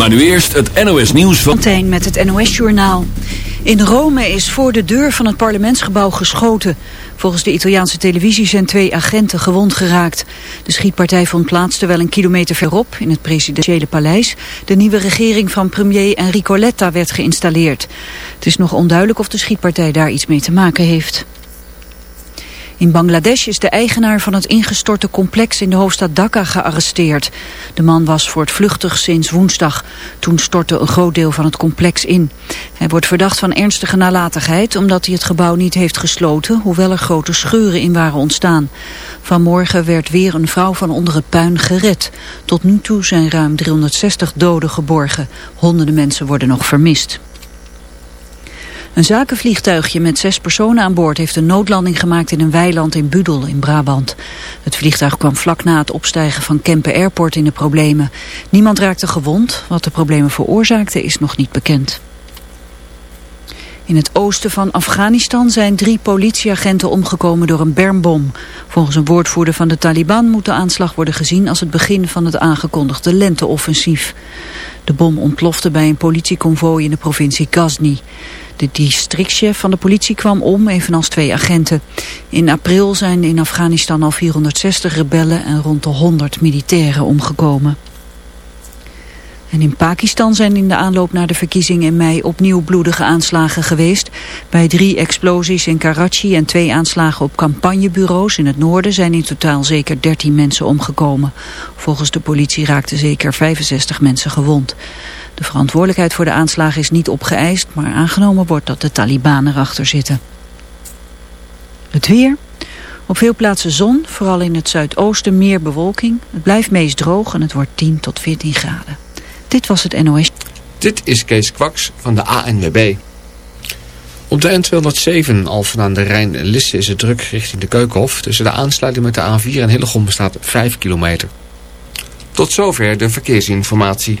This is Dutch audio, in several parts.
Maar nu eerst het NOS nieuws van... Meteen met het NOS journaal. In Rome is voor de deur van het parlementsgebouw geschoten. Volgens de Italiaanse televisie zijn twee agenten gewond geraakt. De schietpartij vond plaats terwijl een kilometer verderop, in het presidentiële paleis, de nieuwe regering van premier Enrico Letta werd geïnstalleerd. Het is nog onduidelijk of de schietpartij daar iets mee te maken heeft. In Bangladesh is de eigenaar van het ingestorte complex in de hoofdstad Dhaka gearresteerd. De man was voor het vluchtig sinds woensdag. Toen stortte een groot deel van het complex in. Hij wordt verdacht van ernstige nalatigheid omdat hij het gebouw niet heeft gesloten, hoewel er grote scheuren in waren ontstaan. Vanmorgen werd weer een vrouw van onder het puin gered. Tot nu toe zijn ruim 360 doden geborgen. Honderden mensen worden nog vermist. Een zakenvliegtuigje met zes personen aan boord heeft een noodlanding gemaakt in een weiland in Budel in Brabant. Het vliegtuig kwam vlak na het opstijgen van Kempen Airport in de problemen. Niemand raakte gewond. Wat de problemen veroorzaakte is nog niet bekend. In het oosten van Afghanistan zijn drie politieagenten omgekomen door een bermbom. Volgens een woordvoerder van de Taliban moet de aanslag worden gezien als het begin van het aangekondigde lenteoffensief. De bom ontplofte bij een politieconvooi in de provincie Ghazni. De districtchef van de politie kwam om, evenals twee agenten. In april zijn in Afghanistan al 460 rebellen en rond de 100 militairen omgekomen. En in Pakistan zijn in de aanloop naar de verkiezingen in mei opnieuw bloedige aanslagen geweest. Bij drie explosies in Karachi en twee aanslagen op campagnebureaus in het noorden zijn in totaal zeker 13 mensen omgekomen. Volgens de politie raakten zeker 65 mensen gewond. De verantwoordelijkheid voor de aanslagen is niet opgeëist, maar aangenomen wordt dat de Taliban erachter zitten. Het weer. Op veel plaatsen zon, vooral in het zuidoosten meer bewolking. Het blijft meest droog en het wordt 10 tot 14 graden. Dit was het NOS. Dit is Kees Kwaks van de ANWB. Op de N207 Alphen aan de Rijn-Lisse is het druk richting de Keukenhof. Tussen de aansluiting met de A4 en Hillegom bestaat 5 kilometer. Tot zover de verkeersinformatie.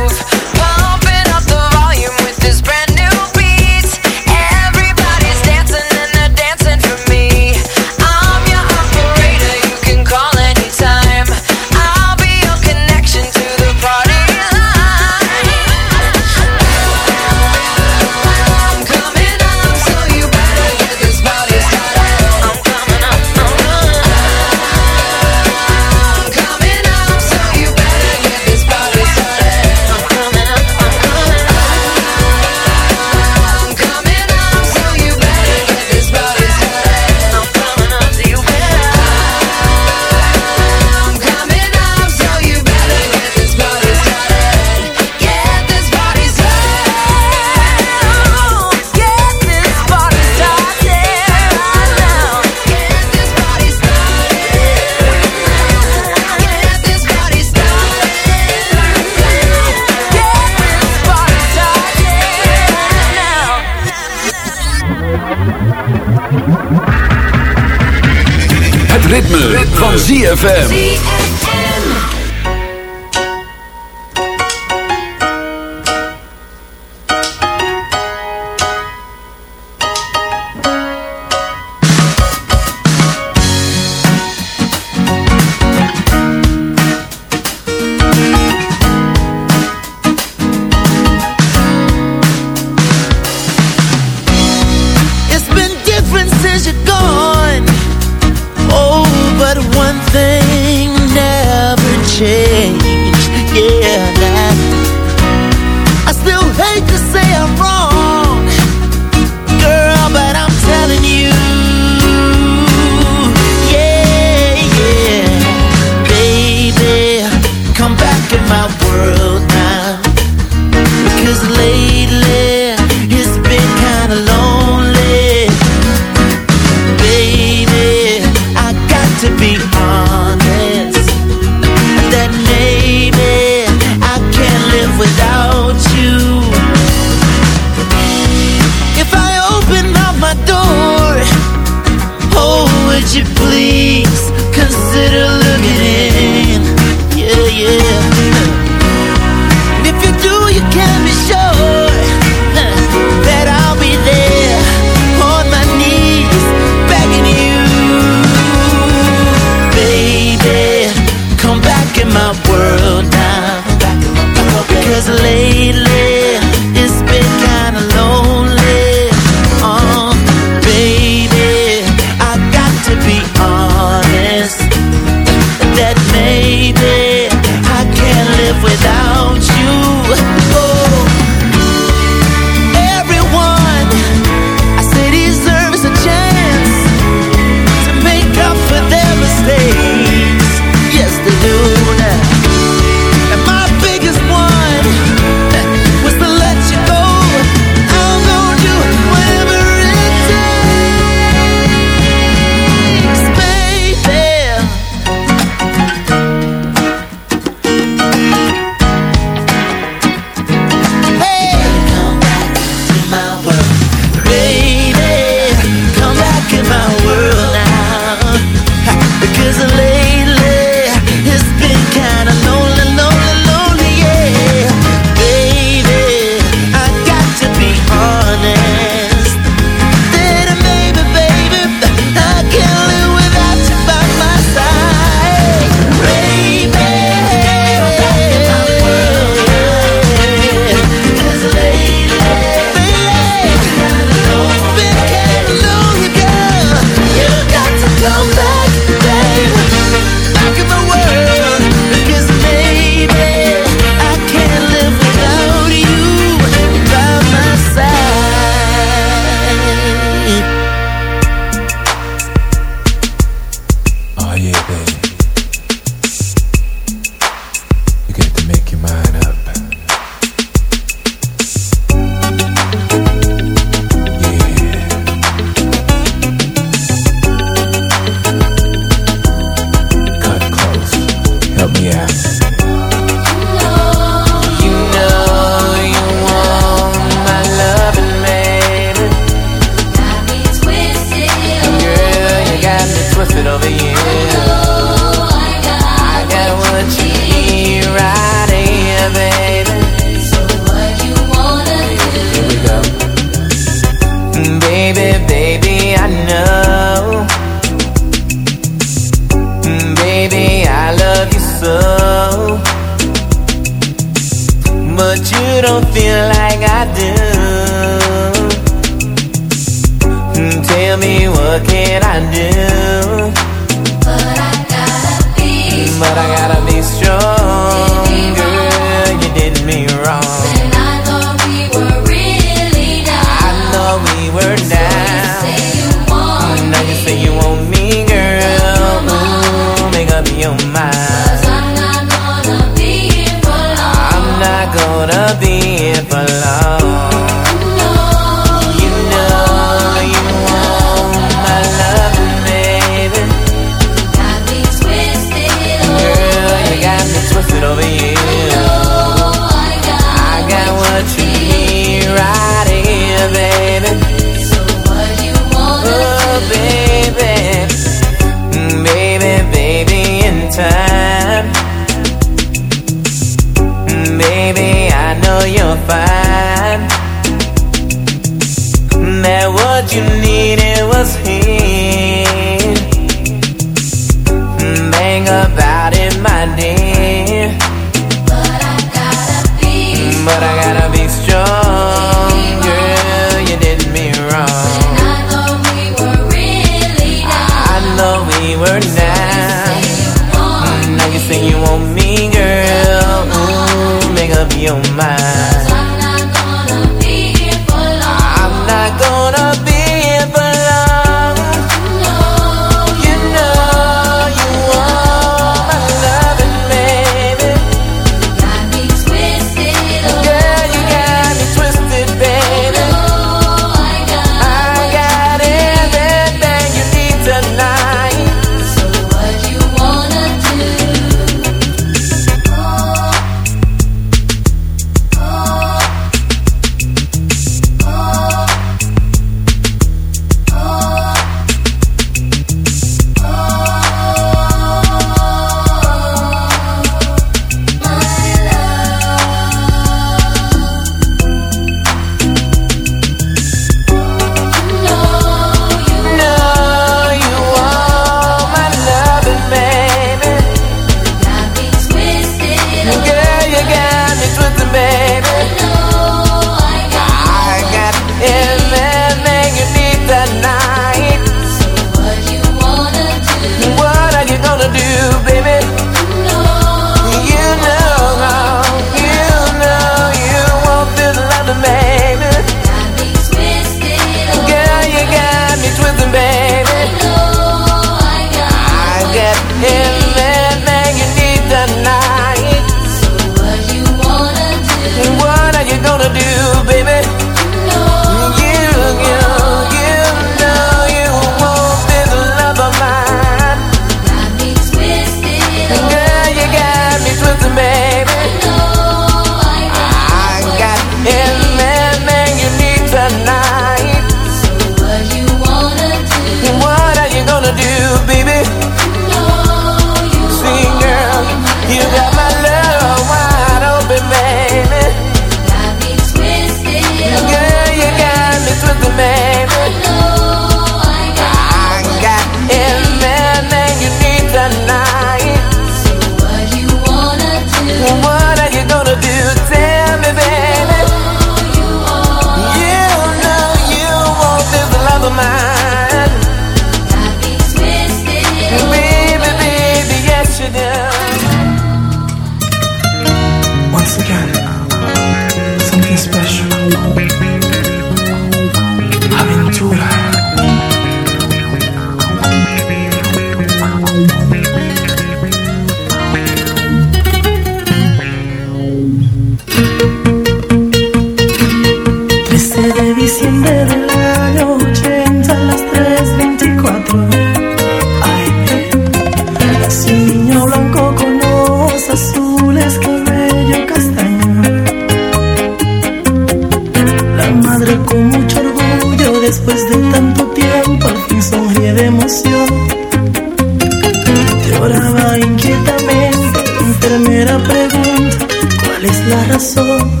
inquietamente. Enfermera pregunta, ¿cuál es la razón?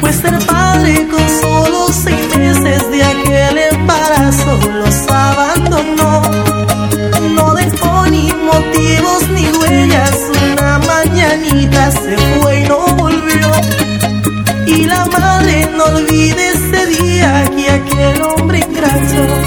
Pues ser padre con solo seis meses de aquel embarazo los abandonó. No dejó ni motivos ni huellas. Una mañanita se fue y no volvió. Y la madre no olvide ese día que aquel hombre ingrato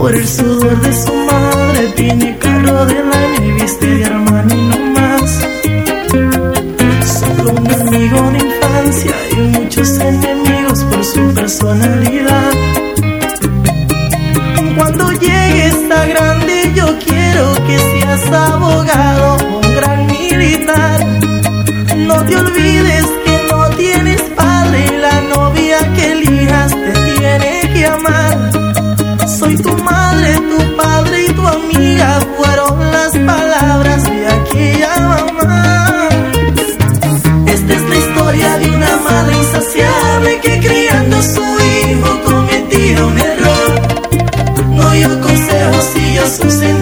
por el sudor de su madre. Tiene carro de la y viste de Armani no más. Solo un amigo de infancia y muchos enemigos por su personalidad. Cuando llegues a grande yo quiero que seas abogado. tu padre y tu amiga fueron las palabras de aquella mamá. Esta es la historia de una madre insaciable que criando a su hijo cometió un error. No yo consejo si yo sucedí.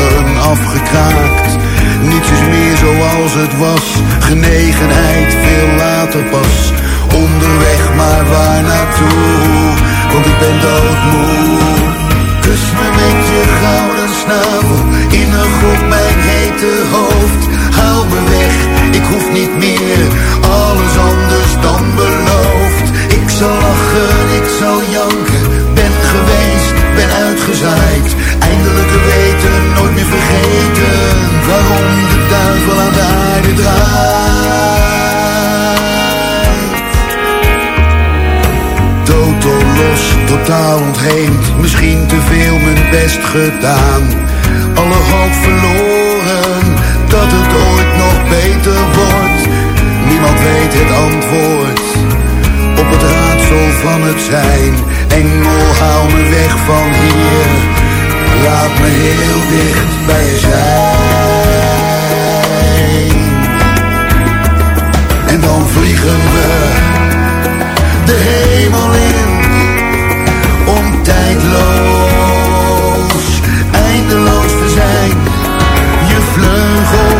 Uitgelachen, afgekraakt. Niets is meer zoals het was, genegenheid veel later pas. Onderweg, maar waar naartoe? Want ik ben doodmoe. Kus me met je gouden snavel, innig op mijn hete hoofd. Haal me weg, ik hoef niet meer, duivel aan de aarde draait. Totaal los, totaal ontheemd, misschien te veel mijn best gedaan. Alle hoop verloren, dat het ooit nog beter wordt. Niemand weet het antwoord op het raadsel van het zijn. Engel, haal me weg van hier, laat me heel dicht bij je zijn. Vliegen we de hemel in, om tijdloos, eindeloos te zijn. Je vleugels,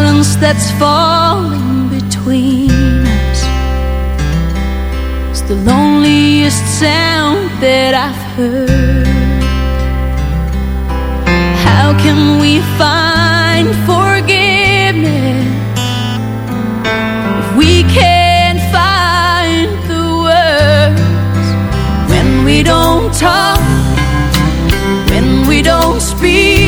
silence that's falling between us is the loneliest sound that I've heard. How can we find forgiveness if we can't find the words when we don't talk, when we don't speak?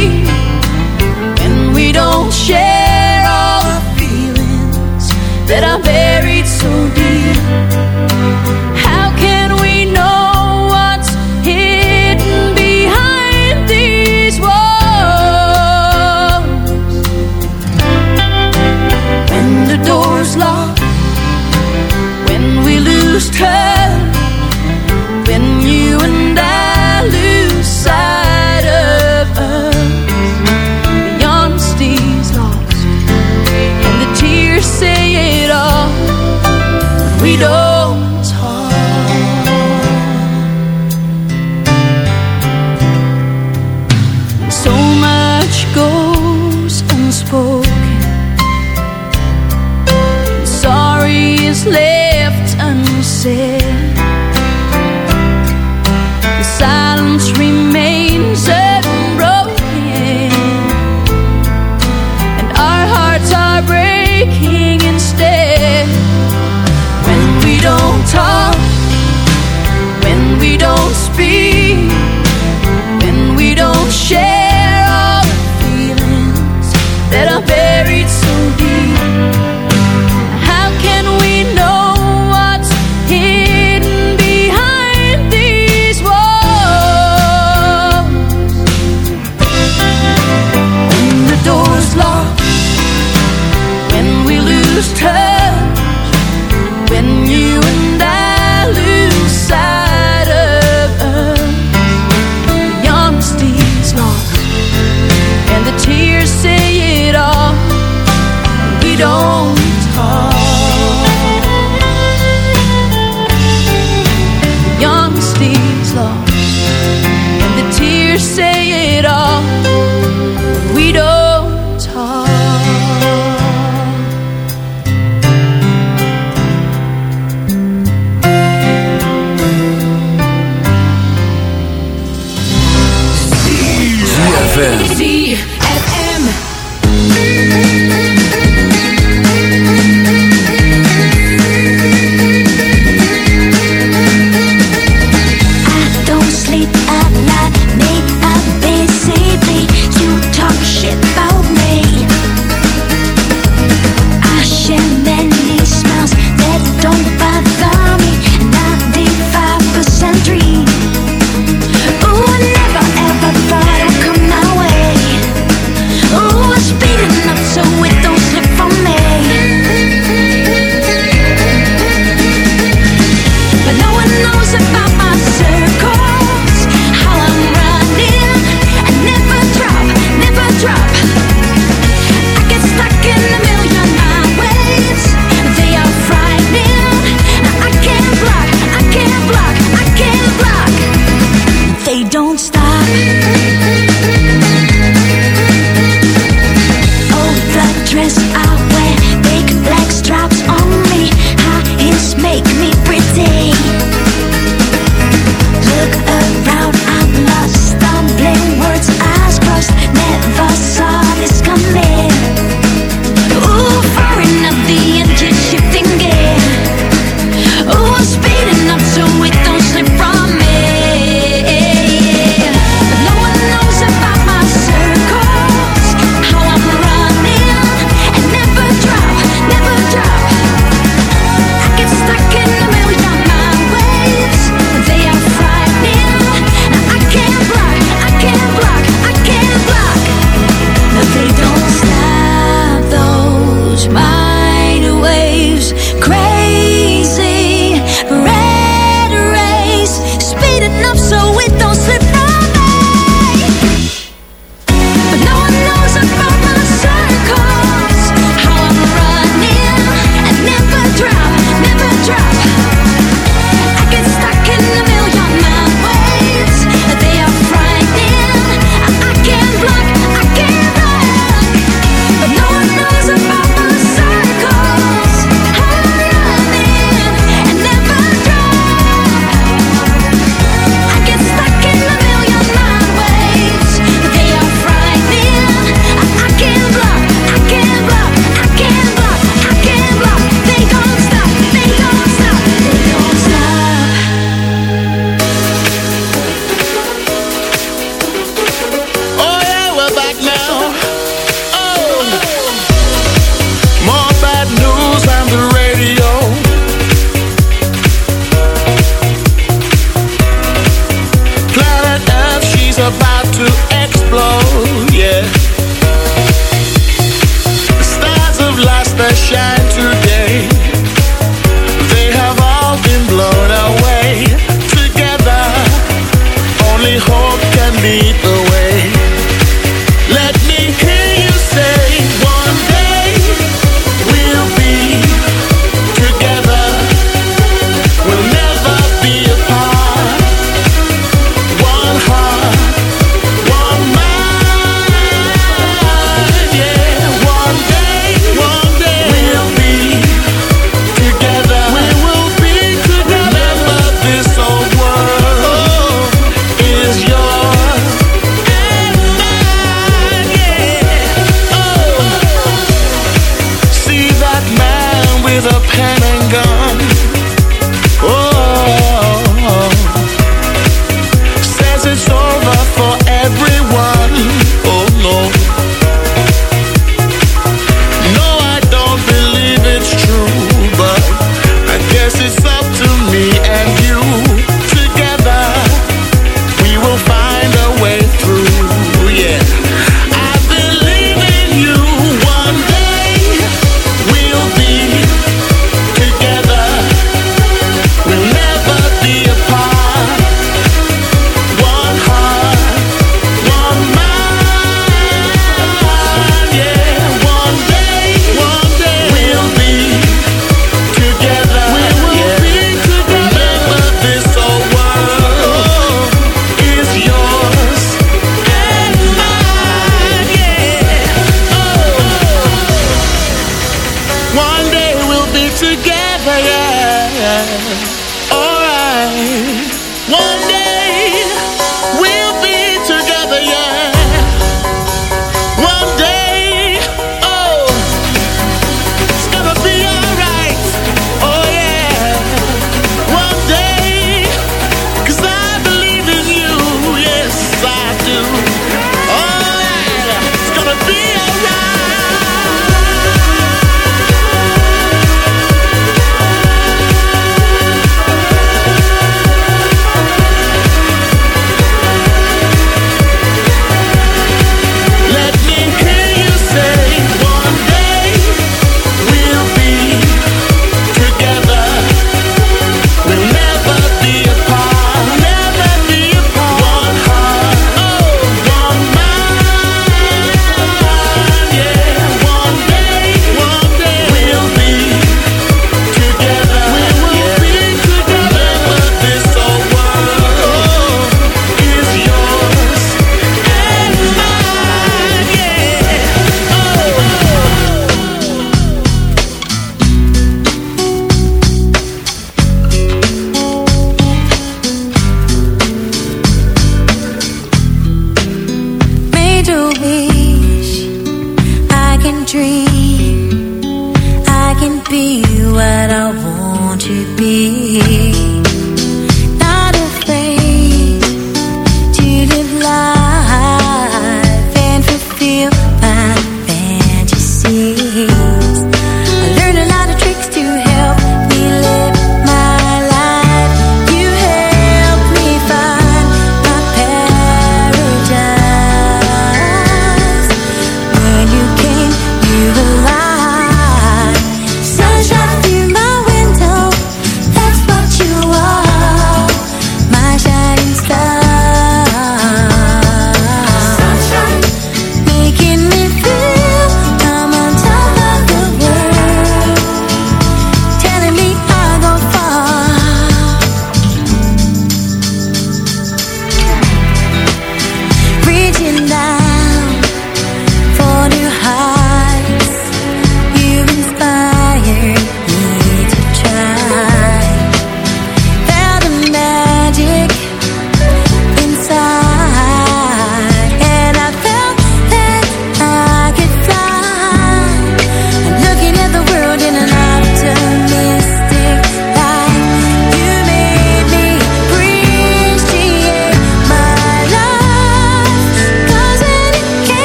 Yeah. Alright. One day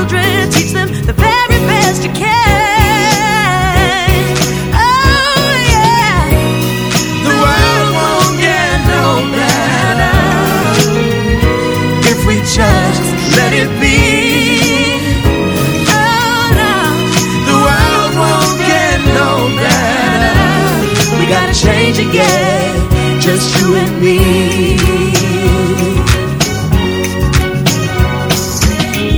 Children, teach them the very best you can. Oh yeah. The world won't get no better if we just let it be. Oh no. The world won't get no better. We gotta change again, just you and me.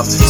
out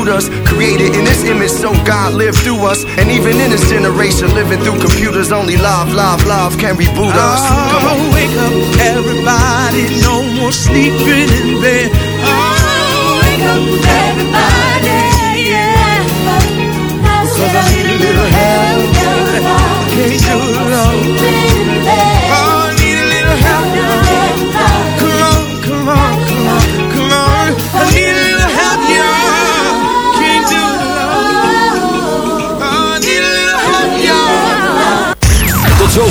looters. Created in this image so God lived through us. And even in this generation, living through computers, only love, love, love can reboot us. Come on. Oh, wake up, everybody. No more sleeping in bed. Oh, wake up, everybody. Yeah. Cause I need a little help. Can't do it alone.